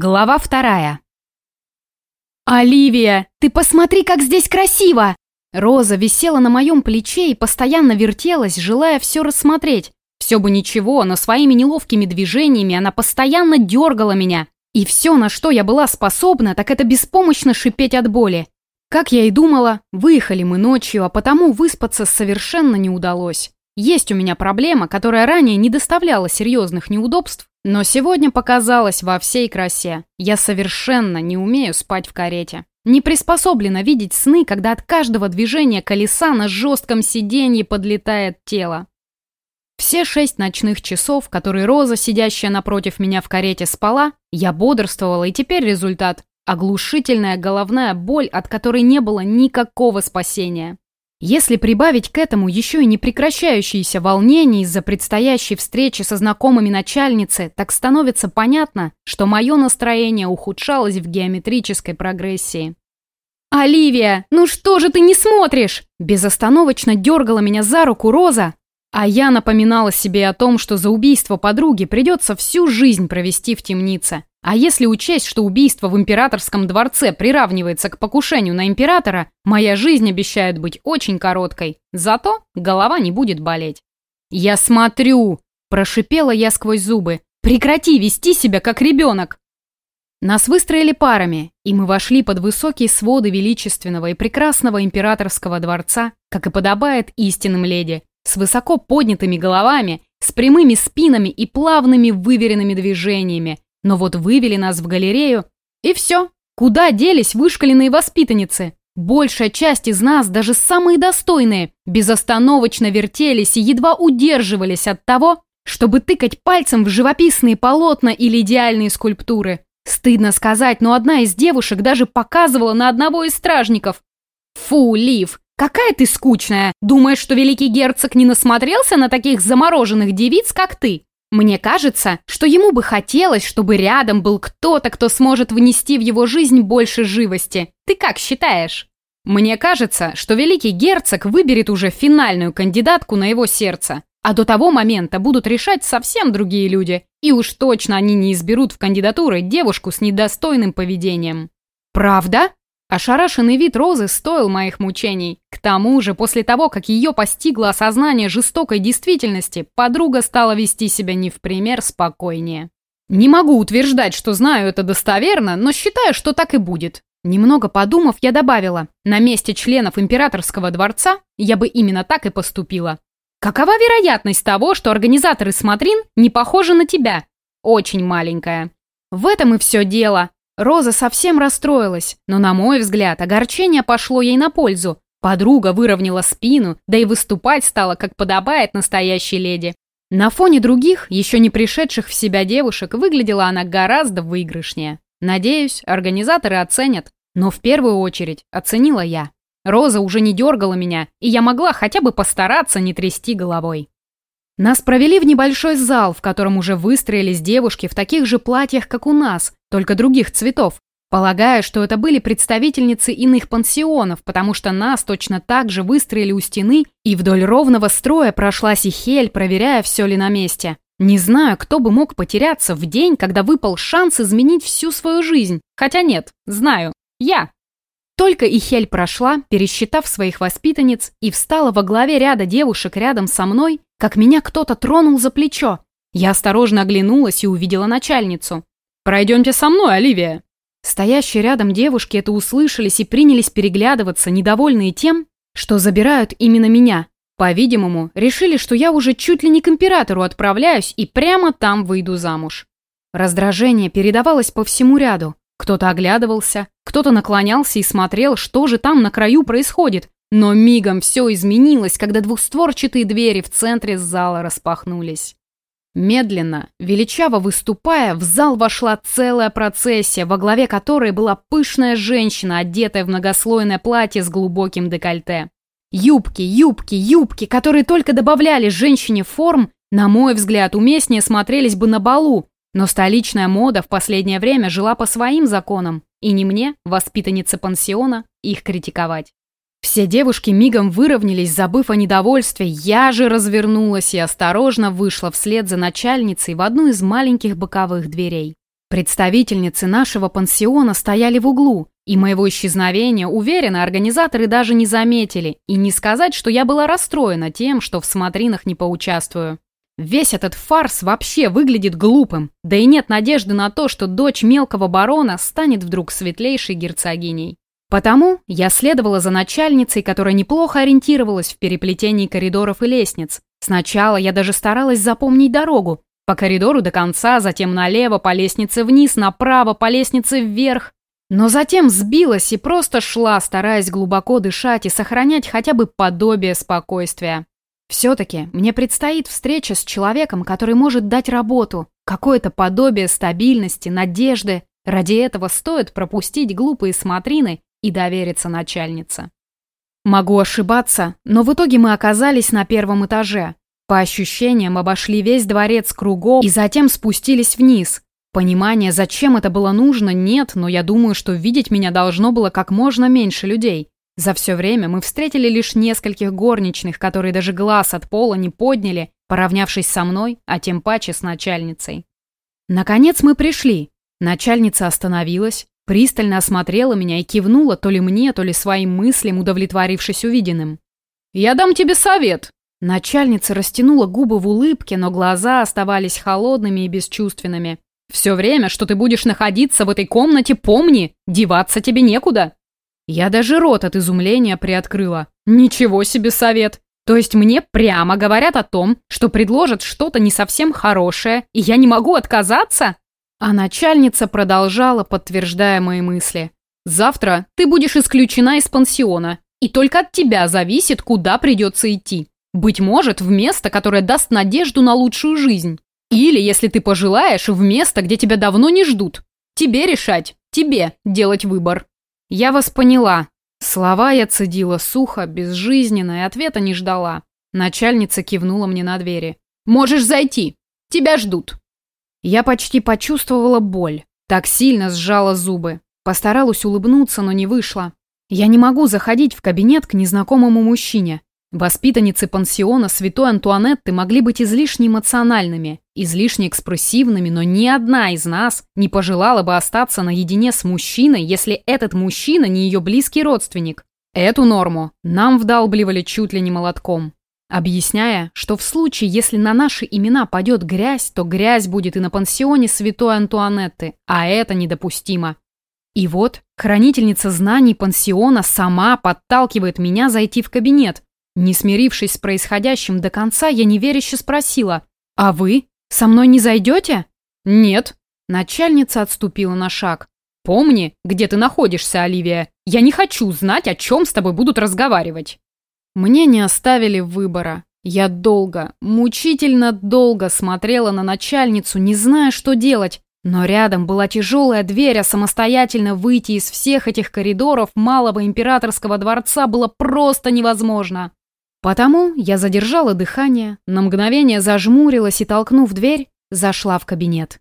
Глава вторая. «Оливия, ты посмотри, как здесь красиво!» Роза висела на моем плече и постоянно вертелась, желая все рассмотреть. Все бы ничего, но своими неловкими движениями она постоянно дергала меня. И все, на что я была способна, так это беспомощно шипеть от боли. Как я и думала, выехали мы ночью, а потому выспаться совершенно не удалось. Есть у меня проблема, которая ранее не доставляла серьезных неудобств, но сегодня показалось во всей красе. Я совершенно не умею спать в карете. Не приспособлена видеть сны, когда от каждого движения колеса на жестком сиденье подлетает тело. Все шесть ночных часов, которые Роза, сидящая напротив меня в карете, спала, я бодрствовала, и теперь результат – оглушительная головная боль, от которой не было никакого спасения. Если прибавить к этому еще и непрекращающиеся волнения из-за предстоящей встречи со знакомыми начальницы, так становится понятно, что мое настроение ухудшалось в геометрической прогрессии. «Оливия, ну что же ты не смотришь?» Безостановочно дергала меня за руку Роза, а я напоминала себе о том, что за убийство подруги придется всю жизнь провести в темнице. А если учесть, что убийство в императорском дворце приравнивается к покушению на императора, моя жизнь обещает быть очень короткой. Зато голова не будет болеть. «Я смотрю!» – прошипела я сквозь зубы. «Прекрати вести себя как ребенок!» Нас выстроили парами, и мы вошли под высокие своды величественного и прекрасного императорского дворца, как и подобает истинным леди, с высоко поднятыми головами, с прямыми спинами и плавными выверенными движениями, но вот вывели нас в галерею, и все. Куда делись вышкаленные воспитанницы? Большая часть из нас, даже самые достойные, безостановочно вертелись и едва удерживались от того, чтобы тыкать пальцем в живописные полотна или идеальные скульптуры. Стыдно сказать, но одна из девушек даже показывала на одного из стражников. «Фу, Лив, какая ты скучная! Думаешь, что великий герцог не насмотрелся на таких замороженных девиц, как ты?» Мне кажется, что ему бы хотелось, чтобы рядом был кто-то, кто сможет внести в его жизнь больше живости. Ты как считаешь? Мне кажется, что великий герцог выберет уже финальную кандидатку на его сердце. А до того момента будут решать совсем другие люди. И уж точно они не изберут в кандидатуры девушку с недостойным поведением. Правда? Ошарашенный вид Розы стоил моих мучений. К тому же, после того, как ее постигло осознание жестокой действительности, подруга стала вести себя не в пример спокойнее. Не могу утверждать, что знаю это достоверно, но считаю, что так и будет. Немного подумав, я добавила, на месте членов императорского дворца я бы именно так и поступила. Какова вероятность того, что организаторы смотрин не похожи на тебя? Очень маленькая. В этом и все дело. Роза совсем расстроилась, но, на мой взгляд, огорчение пошло ей на пользу. Подруга выровняла спину, да и выступать стала, как подобает настоящей леди. На фоне других, еще не пришедших в себя девушек, выглядела она гораздо выигрышнее. Надеюсь, организаторы оценят, но в первую очередь оценила я. Роза уже не дергала меня, и я могла хотя бы постараться не трясти головой. Нас провели в небольшой зал, в котором уже выстроились девушки в таких же платьях, как у нас, только других цветов. Полагаю, что это были представительницы иных пансионов, потому что нас точно так же выстроили у стены, и вдоль ровного строя прошлась и Хель, проверяя, все ли на месте. Не знаю, кто бы мог потеряться в день, когда выпал шанс изменить всю свою жизнь. Хотя нет, знаю. Я. Только Ихель прошла, пересчитав своих воспитанниц, и встала во главе ряда девушек рядом со мной, как меня кто-то тронул за плечо. Я осторожно оглянулась и увидела начальницу. «Пройдемте со мной, Оливия!» Стоящие рядом девушки это услышались и принялись переглядываться, недовольные тем, что забирают именно меня. По-видимому, решили, что я уже чуть ли не к императору отправляюсь и прямо там выйду замуж. Раздражение передавалось по всему ряду. Кто-то оглядывался, кто-то наклонялся и смотрел, что же там на краю происходит. Но мигом все изменилось, когда двухстворчатые двери в центре зала распахнулись. Медленно, величаво выступая, в зал вошла целая процессия, во главе которой была пышная женщина, одетая в многослойное платье с глубоким декольте. Юбки, юбки, юбки, которые только добавляли женщине форм, на мой взгляд, уместнее смотрелись бы на балу, но столичная мода в последнее время жила по своим законам, и не мне, воспитаннице пансиона, их критиковать. Все девушки мигом выровнялись, забыв о недовольстве. Я же развернулась и осторожно вышла вслед за начальницей в одну из маленьких боковых дверей. Представительницы нашего пансиона стояли в углу, и моего исчезновения, уверена, организаторы даже не заметили, и не сказать, что я была расстроена тем, что в смотринах не поучаствую. Весь этот фарс вообще выглядит глупым, да и нет надежды на то, что дочь мелкого барона станет вдруг светлейшей герцогиней. Потому я следовала за начальницей, которая неплохо ориентировалась в переплетении коридоров и лестниц. Сначала я даже старалась запомнить дорогу. По коридору до конца, затем налево, по лестнице вниз, направо, по лестнице вверх. Но затем сбилась и просто шла, стараясь глубоко дышать и сохранять хотя бы подобие спокойствия. Все-таки мне предстоит встреча с человеком, который может дать работу, какое-то подобие стабильности, надежды. Ради этого стоит пропустить глупые смотрины и довериться начальнице. Могу ошибаться, но в итоге мы оказались на первом этаже. По ощущениям обошли весь дворец кругом и затем спустились вниз, Понимания, зачем это было нужно, нет, но я думаю, что видеть меня должно было как можно меньше людей. За все время мы встретили лишь нескольких горничных, которые даже глаз от пола не подняли, поравнявшись со мной, а тем паче с начальницей. Наконец мы пришли. Начальница остановилась, пристально осмотрела меня и кивнула то ли мне, то ли своим мыслям, удовлетворившись увиденным. «Я дам тебе совет!» Начальница растянула губы в улыбке, но глаза оставались холодными и бесчувственными. Все время, что ты будешь находиться в этой комнате, помни, деваться тебе некуда. Я даже рот от изумления приоткрыла. Ничего себе совет. То есть мне прямо говорят о том, что предложат что-то не совсем хорошее, и я не могу отказаться? А начальница продолжала, подтверждая мои мысли. Завтра ты будешь исключена из пансиона, и только от тебя зависит, куда придется идти. Быть может, в место, которое даст надежду на лучшую жизнь. Или, если ты пожелаешь, в место, где тебя давно не ждут. Тебе решать, тебе делать выбор. Я вас поняла. Слова я цедила сухо, безжизненно и ответа не ждала. Начальница кивнула мне на двери. «Можешь зайти. Тебя ждут». Я почти почувствовала боль. Так сильно сжала зубы. Постаралась улыбнуться, но не вышло. Я не могу заходить в кабинет к незнакомому мужчине. Воспитанницы пансиона Святой Антуанетты могли быть излишне эмоциональными, излишне экспрессивными, но ни одна из нас не пожелала бы остаться наедине с мужчиной, если этот мужчина не ее близкий родственник. Эту норму нам вдалбливали чуть ли не молотком, объясняя, что в случае, если на наши имена падет грязь, то грязь будет и на пансионе Святой Антуанетты, а это недопустимо. И вот хранительница знаний пансиона сама подталкивает меня зайти в кабинет, не смирившись с происходящим до конца, я неверяще спросила, «А вы? Со мной не зайдете?» «Нет». Начальница отступила на шаг. «Помни, где ты находишься, Оливия. Я не хочу знать, о чем с тобой будут разговаривать». Мне не оставили выбора. Я долго, мучительно долго смотрела на начальницу, не зная, что делать. Но рядом была тяжелая дверь, а самостоятельно выйти из всех этих коридоров малого императорского дворца было просто невозможно. Потому я задержала дыхание, на мгновение зажмурилась и, толкнув дверь, зашла в кабинет.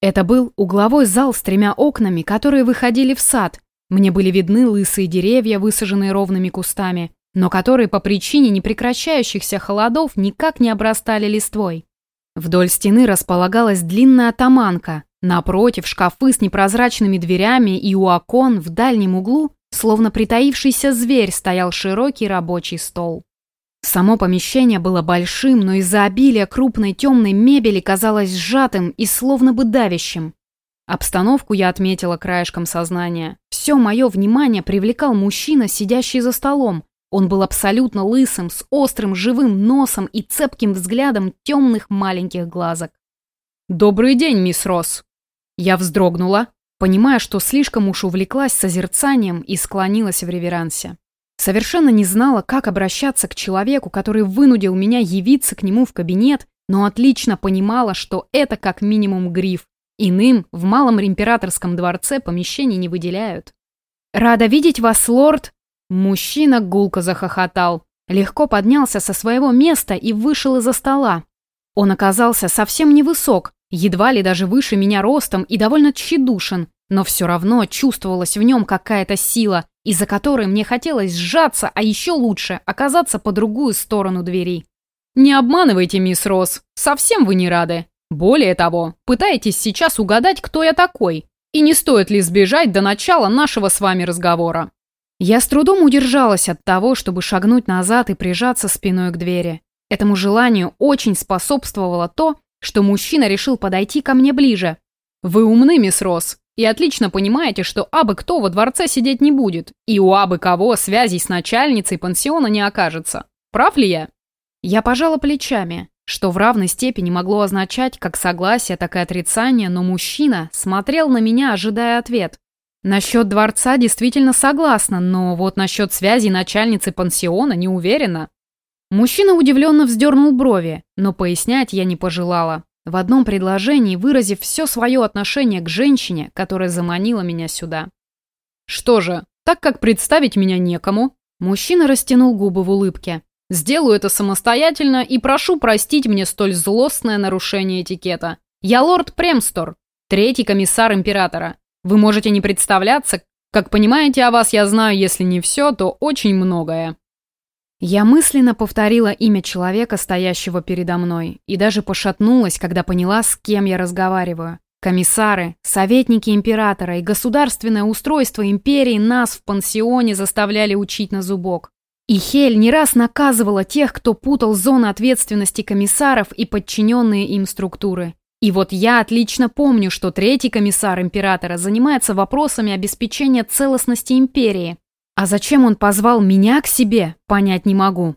Это был угловой зал с тремя окнами, которые выходили в сад. Мне были видны лысые деревья, высаженные ровными кустами, но которые по причине непрекращающихся холодов никак не обрастали листвой. Вдоль стены располагалась длинная атаманка, напротив шкафы с непрозрачными дверями и у окон в дальнем углу, словно притаившийся зверь, стоял широкий рабочий стол. Само помещение было большим, но из-за обилия крупной темной мебели казалось сжатым и словно бы давящим. Обстановку я отметила краешком сознания. Все мое внимание привлекал мужчина, сидящий за столом. Он был абсолютно лысым, с острым живым носом и цепким взглядом темных маленьких глазок. «Добрый день, мисс Росс!» Я вздрогнула, понимая, что слишком уж увлеклась созерцанием и склонилась в реверансе. Совершенно не знала, как обращаться к человеку, который вынудил меня явиться к нему в кабинет, но отлично понимала, что это как минимум гриф. Иным в малом императорском дворце помещений не выделяют. «Рада видеть вас, лорд!» Мужчина гулко захохотал. Легко поднялся со своего места и вышел из-за стола. Он оказался совсем невысок, едва ли даже выше меня ростом и довольно тщедушен, но все равно чувствовалась в нем какая-то сила, из-за которой мне хотелось сжаться, а еще лучше оказаться по другую сторону двери. «Не обманывайте, мисс Росс, совсем вы не рады. Более того, пытаетесь сейчас угадать, кто я такой, и не стоит ли сбежать до начала нашего с вами разговора. Я с трудом удержалась от того, чтобы шагнуть назад и прижаться спиной к двери. Этому желанию очень способствовало то, что мужчина решил подойти ко мне ближе. «Вы умны, мисс Росс, и отлично понимаете, что абы кто во дворце сидеть не будет, и у абы кого связей с начальницей пансиона не окажется. Прав ли я?» Я пожала плечами, что в равной степени могло означать как согласие, так и отрицание, но мужчина смотрел на меня, ожидая ответ. Насчет дворца действительно согласна, но вот насчет связи начальницы пансиона не уверена. Мужчина удивленно вздернул брови, но пояснять я не пожелала. В одном предложении выразив все свое отношение к женщине, которая заманила меня сюда. «Что же, так как представить меня некому?» Мужчина растянул губы в улыбке. «Сделаю это самостоятельно и прошу простить мне столь злостное нарушение этикета. Я лорд Премстор, третий комиссар императора. Вы можете не представляться. Как понимаете, о вас я знаю, если не все, то очень многое». Я мысленно повторила имя человека, стоящего передо мной, и даже пошатнулась, когда поняла, с кем я разговариваю. Комиссары, советники императора и государственное устройство империи нас в пансионе заставляли учить на зубок. И Хель не раз наказывала тех, кто путал зоны ответственности комиссаров и подчиненные им структуры. И вот я отлично помню, что третий комиссар императора занимается вопросами обеспечения целостности империи. А зачем он позвал меня к себе, понять не могу.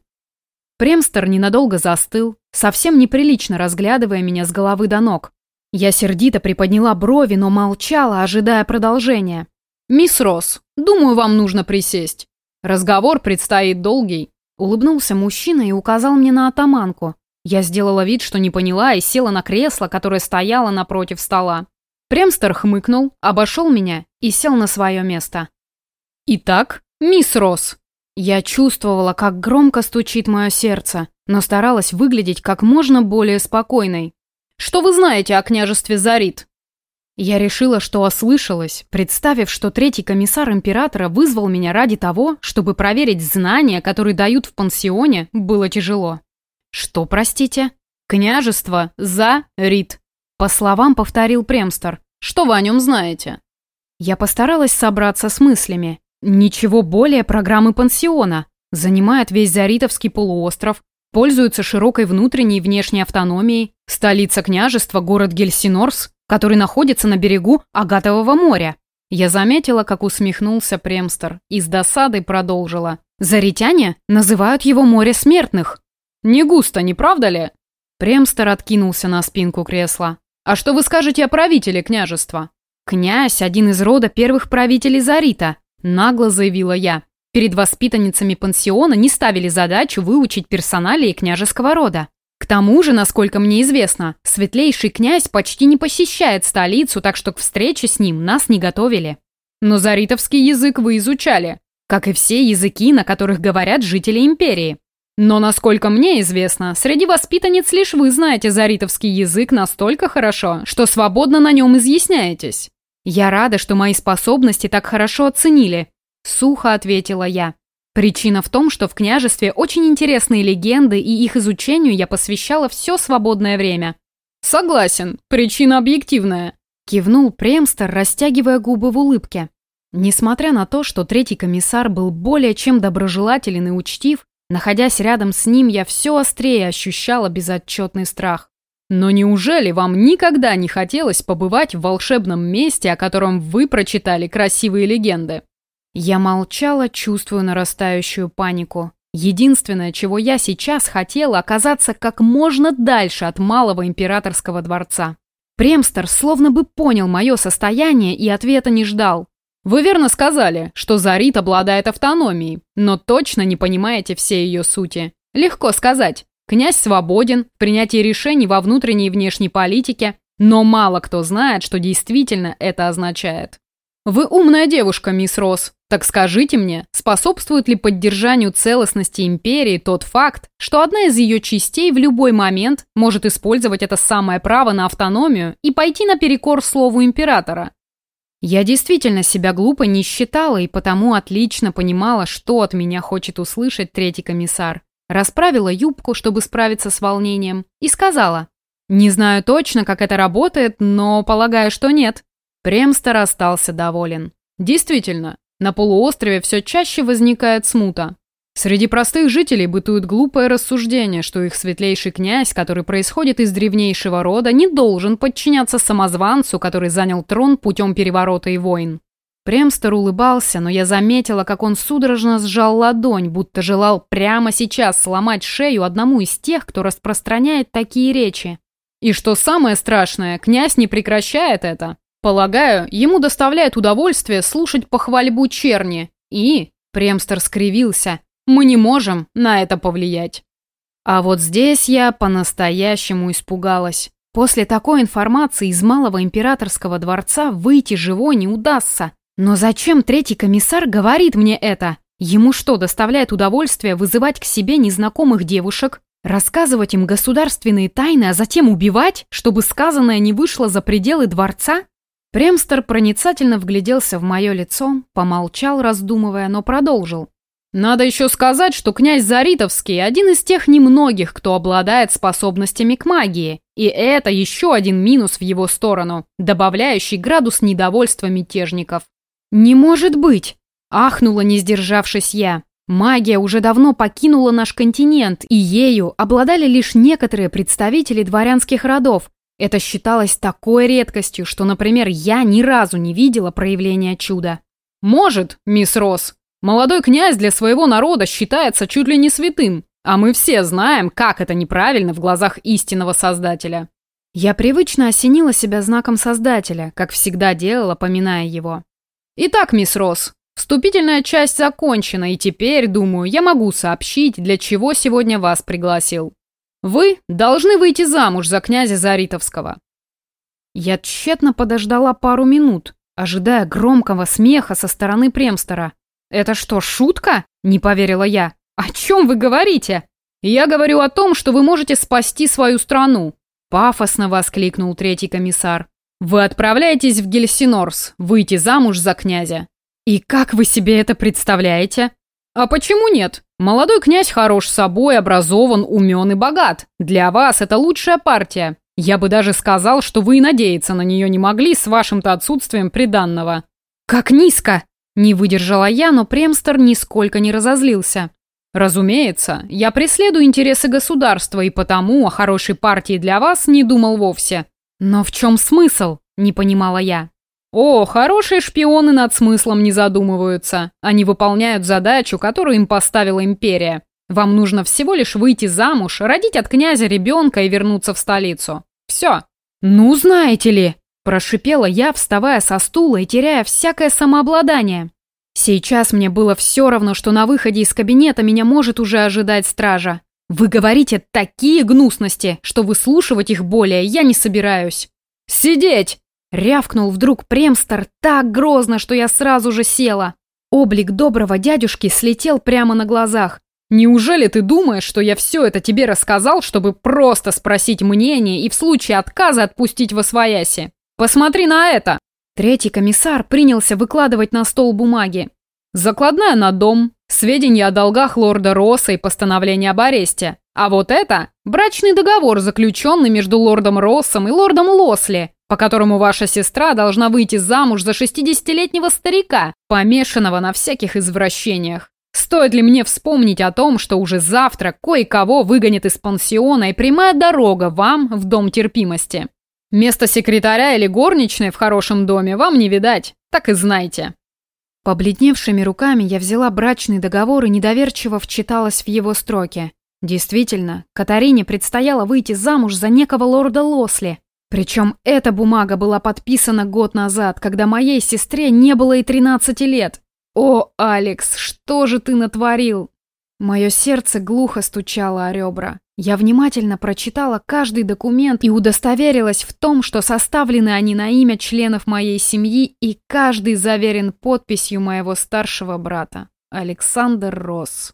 Премстер ненадолго застыл, совсем неприлично разглядывая меня с головы до ног. Я сердито приподняла брови, но молчала, ожидая продолжения. «Мисс Росс, думаю, вам нужно присесть. Разговор предстоит долгий», — улыбнулся мужчина и указал мне на атаманку. Я сделала вид, что не поняла, и села на кресло, которое стояло напротив стола. Премстер хмыкнул, обошел меня и сел на свое место. «Итак, мисс Росс». Я чувствовала, как громко стучит мое сердце, но старалась выглядеть как можно более спокойной. «Что вы знаете о княжестве Зарит?» Я решила, что ослышалась, представив, что третий комиссар императора вызвал меня ради того, чтобы проверить знания, которые дают в пансионе, было тяжело. «Что, простите?» «Княжество за Рит», — по словам повторил Премстер. «Что вы о нем знаете?» Я постаралась собраться с мыслями. Ничего более программы пансиона. Занимает весь Заритовский полуостров, пользуется широкой внутренней и внешней автономией. Столица княжества – город Гельсинорс, который находится на берегу Агатового моря. Я заметила, как усмехнулся Премстер, и с досадой продолжила. Заритяне называют его море смертных. «Не густо, не правда ли?» Премстер откинулся на спинку кресла. «А что вы скажете о правителе княжества?» «Князь – один из рода первых правителей Зарита», – нагло заявила я. Перед воспитанницами пансиона не ставили задачу выучить персоналии княжеского рода. К тому же, насколько мне известно, светлейший князь почти не посещает столицу, так что к встрече с ним нас не готовили. Но заритовский язык вы изучали, как и все языки, на которых говорят жители империи. Но, насколько мне известно, среди воспитанниц лишь вы знаете заритовский язык настолько хорошо, что свободно на нем изъясняетесь. Я рада, что мои способности так хорошо оценили. Сухо ответила я. Причина в том, что в княжестве очень интересные легенды, и их изучению я посвящала все свободное время. «Согласен, причина объективная», — кивнул Премстер, растягивая губы в улыбке. Несмотря на то, что третий комиссар был более чем доброжелателен и учтив, Находясь рядом с ним, я все острее ощущала безотчетный страх. Но неужели вам никогда не хотелось побывать в волшебном месте, о котором вы прочитали красивые легенды? Я молчала, чувствуя нарастающую панику. Единственное, чего я сейчас хотела, оказаться как можно дальше от малого императорского дворца. Премстер словно бы понял мое состояние и ответа не ждал. Вы верно сказали, что Зарит обладает автономией, но точно не понимаете все ее сути. Легко сказать. Князь свободен в принятии решений во внутренней и внешней политике, но мало кто знает, что действительно это означает. Вы умная девушка, мисс Росс. Так скажите мне, способствует ли поддержанию целостности империи тот факт, что одна из ее частей в любой момент может использовать это самое право на автономию и пойти наперекор слову императора? Я действительно себя глупо не считала и потому отлично понимала, что от меня хочет услышать третий комиссар. Расправила юбку, чтобы справиться с волнением, и сказала. Не знаю точно, как это работает, но полагаю, что нет. Премстер остался доволен. Действительно, на полуострове все чаще возникает смута. Среди простых жителей бытует глупое рассуждение, что их светлейший князь, который происходит из древнейшего рода, не должен подчиняться самозванцу, который занял трон путем переворота и войн. Премстер улыбался, но я заметила, как он судорожно сжал ладонь, будто желал прямо сейчас сломать шею одному из тех, кто распространяет такие речи. И что самое страшное, князь не прекращает это. Полагаю, ему доставляет удовольствие слушать похвальбу черни. И, Премстер скривился, мы не можем на это повлиять. А вот здесь я по-настоящему испугалась. После такой информации из Малого Императорского дворца выйти живой не удастся. Но зачем третий комиссар говорит мне это? Ему что, доставляет удовольствие вызывать к себе незнакомых девушек, рассказывать им государственные тайны, а затем убивать, чтобы сказанное не вышло за пределы дворца? Премстер проницательно вгляделся в мое лицо, помолчал, раздумывая, но продолжил. Надо еще сказать, что князь Заритовский один из тех немногих, кто обладает способностями к магии. И это еще один минус в его сторону, добавляющий градус недовольства мятежников. «Не может быть!» – ахнула, не сдержавшись я. Магия уже давно покинула наш континент, и ею обладали лишь некоторые представители дворянских родов. Это считалось такой редкостью, что, например, я ни разу не видела проявления чуда. «Может, мисс Росс», Молодой князь для своего народа считается чуть ли не святым, а мы все знаем, как это неправильно в глазах истинного Создателя. Я привычно осенила себя знаком Создателя, как всегда делала, поминая его. Итак, мисс Росс, вступительная часть закончена, и теперь, думаю, я могу сообщить, для чего сегодня вас пригласил. Вы должны выйти замуж за князя Заритовского. Я тщетно подождала пару минут, ожидая громкого смеха со стороны Премстера, «Это что, шутка?» – не поверила я. «О чем вы говорите?» «Я говорю о том, что вы можете спасти свою страну», – пафосно воскликнул третий комиссар. «Вы отправляетесь в Гельсинорс, выйти замуж за князя». «И как вы себе это представляете?» «А почему нет? Молодой князь хорош собой, образован, умен и богат. Для вас это лучшая партия. Я бы даже сказал, что вы и надеяться на нее не могли с вашим-то отсутствием приданного». «Как низко!» Не выдержала я, но Премстер нисколько не разозлился. «Разумеется, я преследую интересы государства и потому о хорошей партии для вас не думал вовсе. Но в чем смысл?» – не понимала я. «О, хорошие шпионы над смыслом не задумываются. Они выполняют задачу, которую им поставила империя. Вам нужно всего лишь выйти замуж, родить от князя ребенка и вернуться в столицу. Все». «Ну, знаете ли», Прошипела я, вставая со стула и теряя всякое самообладание. Сейчас мне было все равно, что на выходе из кабинета меня может уже ожидать стража. Вы говорите такие гнусности, что выслушивать их более я не собираюсь. «Сидеть!» — рявкнул вдруг Премстер так грозно, что я сразу же села. Облик доброго дядюшки слетел прямо на глазах. «Неужели ты думаешь, что я все это тебе рассказал, чтобы просто спросить мнение и в случае отказа отпустить во свояси? «Посмотри на это!» Третий комиссар принялся выкладывать на стол бумаги. Закладная на дом, сведения о долгах лорда Росса и постановление об аресте. А вот это – брачный договор, заключенный между лордом Россом и лордом Лосли, по которому ваша сестра должна выйти замуж за 60-летнего старика, помешанного на всяких извращениях. Стоит ли мне вспомнить о том, что уже завтра кое-кого выгонят из пансиона и прямая дорога вам в дом терпимости? Место секретаря или горничной в хорошем доме вам не видать, так и знайте». Побледневшими руками я взяла брачный договор и недоверчиво вчиталась в его строки. Действительно, Катарине предстояло выйти замуж за некого лорда Лосли. Причем эта бумага была подписана год назад, когда моей сестре не было и 13 лет. О, Алекс, что же ты натворил? Мое сердце глухо стучало о ребра. Я внимательно прочитала каждый документ и удостоверилась в том, что составлены они на имя членов моей семьи и каждый заверен подписью моего старшего брата, Александр Росс.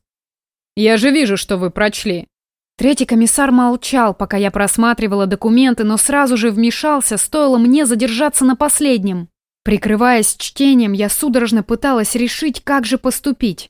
«Я же вижу, что вы прочли». Третий комиссар молчал, пока я просматривала документы, но сразу же вмешался, стоило мне задержаться на последнем. Прикрываясь чтением, я судорожно пыталась решить, как же поступить.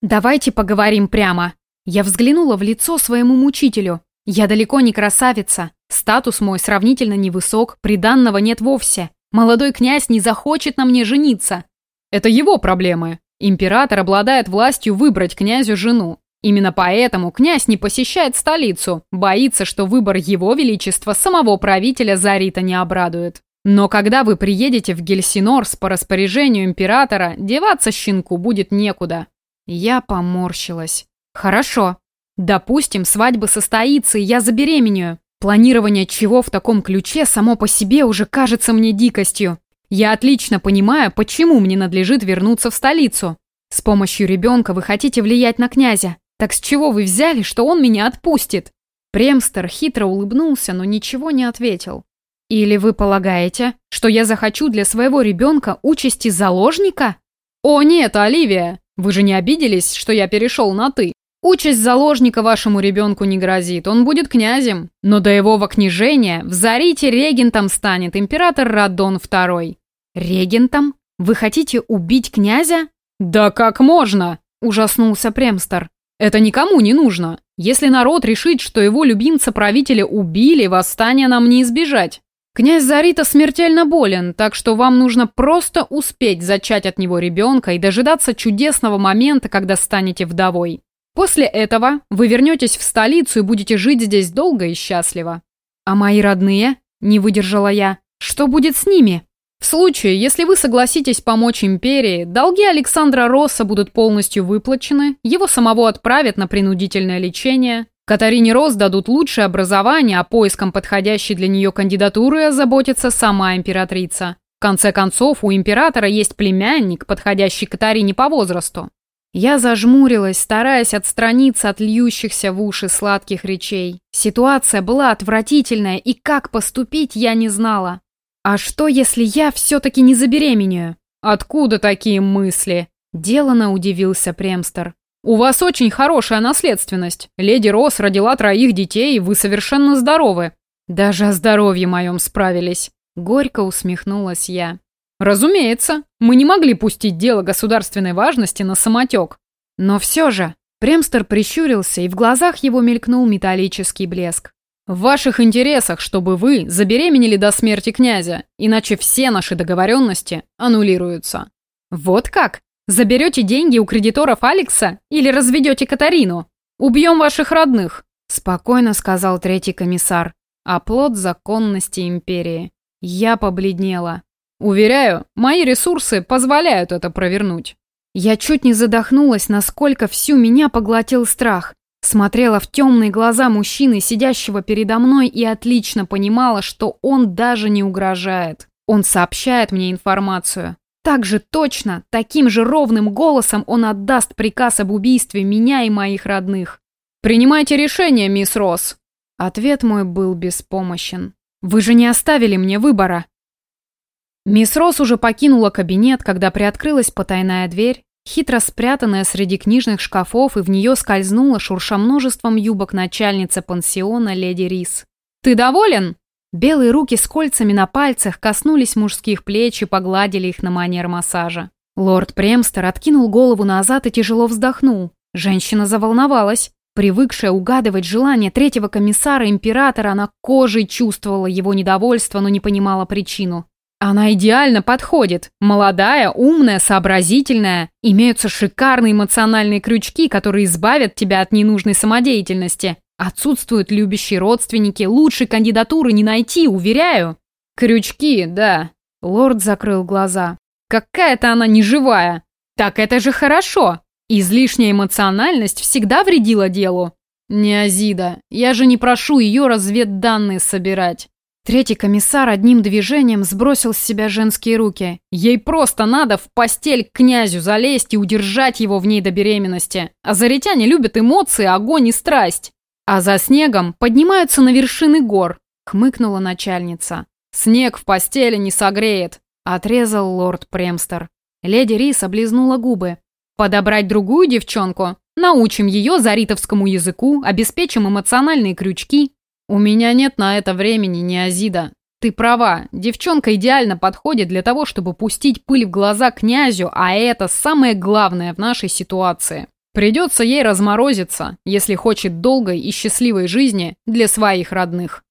«Давайте поговорим прямо», я взглянула в лицо своему мучителю. Я далеко не красавица. Статус мой сравнительно невысок, приданного нет вовсе. Молодой князь не захочет на мне жениться. Это его проблемы. Император обладает властью выбрать князю жену. Именно поэтому князь не посещает столицу, боится, что выбор его величества самого правителя Зарита не обрадует. Но когда вы приедете в Гельсинорс по распоряжению императора, деваться щенку будет некуда. Я поморщилась. Хорошо. Допустим, свадьба состоится, и я забеременею. Планирование чего в таком ключе само по себе уже кажется мне дикостью. Я отлично понимаю, почему мне надлежит вернуться в столицу. С помощью ребенка вы хотите влиять на князя. Так с чего вы взяли, что он меня отпустит? Премстер хитро улыбнулся, но ничего не ответил. Или вы полагаете, что я захочу для своего ребенка участи заложника? О нет, Оливия, вы же не обиделись, что я перешел на «ты»? Участь заложника вашему ребенку не грозит, он будет князем. Но до его вокнижения в Зарите регентом станет император Радон II. Регентом? Вы хотите убить князя? Да как можно? Ужаснулся Премстер. Это никому не нужно. Если народ решит, что его любимца-правителя убили, восстания нам не избежать. Князь Зарита смертельно болен, так что вам нужно просто успеть зачать от него ребенка и дожидаться чудесного момента, когда станете вдовой. После этого вы вернетесь в столицу и будете жить здесь долго и счастливо. А мои родные? Не выдержала я. Что будет с ними? В случае, если вы согласитесь помочь империи, долги Александра Росса будут полностью выплачены, его самого отправят на принудительное лечение, Катарине Росс дадут лучшее образование, а поиском подходящей для нее кандидатуры озаботится сама императрица. В конце концов, у императора есть племянник, подходящий Катарине по возрасту. Я зажмурилась, стараясь отстраниться от льющихся в уши сладких речей. Ситуация была отвратительная, и как поступить я не знала. А что, если я все-таки не забеременею? Откуда такие мысли? Делано удивился Премстер. У вас очень хорошая наследственность. Леди Росс родила троих детей, и вы совершенно здоровы. Даже о здоровье моем справились. Горько усмехнулась я. Разумеется, мы не могли пустить дело государственной важности на самотек. Но все же, Премстер прищурился, и в глазах его мелькнул металлический блеск. В ваших интересах, чтобы вы забеременели до смерти князя, иначе все наши договоренности аннулируются. Вот как? Заберете деньги у кредиторов Алекса или разведете Катарину? Убьем ваших родных, спокойно сказал третий комиссар. Оплот законности империи. Я побледнела. Уверяю, мои ресурсы позволяют это провернуть. Я чуть не задохнулась, насколько всю меня поглотил страх. Смотрела в темные глаза мужчины, сидящего передо мной, и отлично понимала, что он даже не угрожает. Он сообщает мне информацию. Так же точно, таким же ровным голосом он отдаст приказ об убийстве меня и моих родных. «Принимайте решение, мисс Росс!» Ответ мой был беспомощен. «Вы же не оставили мне выбора!» Мисс Росс уже покинула кабинет, когда приоткрылась потайная дверь, хитро спрятанная среди книжных шкафов, и в нее скользнула, шурша множеством юбок начальница пансиона леди Рис. «Ты доволен?» Белые руки с кольцами на пальцах коснулись мужских плеч и погладили их на манер массажа. Лорд Премстер откинул голову назад и тяжело вздохнул. Женщина заволновалась. Привыкшая угадывать желание третьего комиссара императора, она кожей чувствовала его недовольство, но не понимала причину. Она идеально подходит. Молодая, умная, сообразительная. Имеются шикарные эмоциональные крючки, которые избавят тебя от ненужной самодеятельности. Отсутствуют любящие родственники, лучшей кандидатуры не найти, уверяю. Крючки, да. Лорд закрыл глаза. Какая-то она неживая. Так это же хорошо. Излишняя эмоциональность всегда вредила делу. Не Азида, я же не прошу ее разведданные собирать. Третий комиссар одним движением сбросил с себя женские руки. Ей просто надо в постель к князю залезть и удержать его в ней до беременности. А заритяне любят эмоции, огонь и страсть. А за снегом поднимаются на вершины гор, хмыкнула начальница. Снег в постели не согреет, отрезал лорд Премстер. Леди Рис облизнула губы. Подобрать другую девчонку? Научим ее заритовскому языку, обеспечим эмоциональные крючки, «У меня нет на это времени, Неозида. Ты права, девчонка идеально подходит для того, чтобы пустить пыль в глаза князю, а это самое главное в нашей ситуации. Придется ей разморозиться, если хочет долгой и счастливой жизни для своих родных.